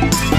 Bye.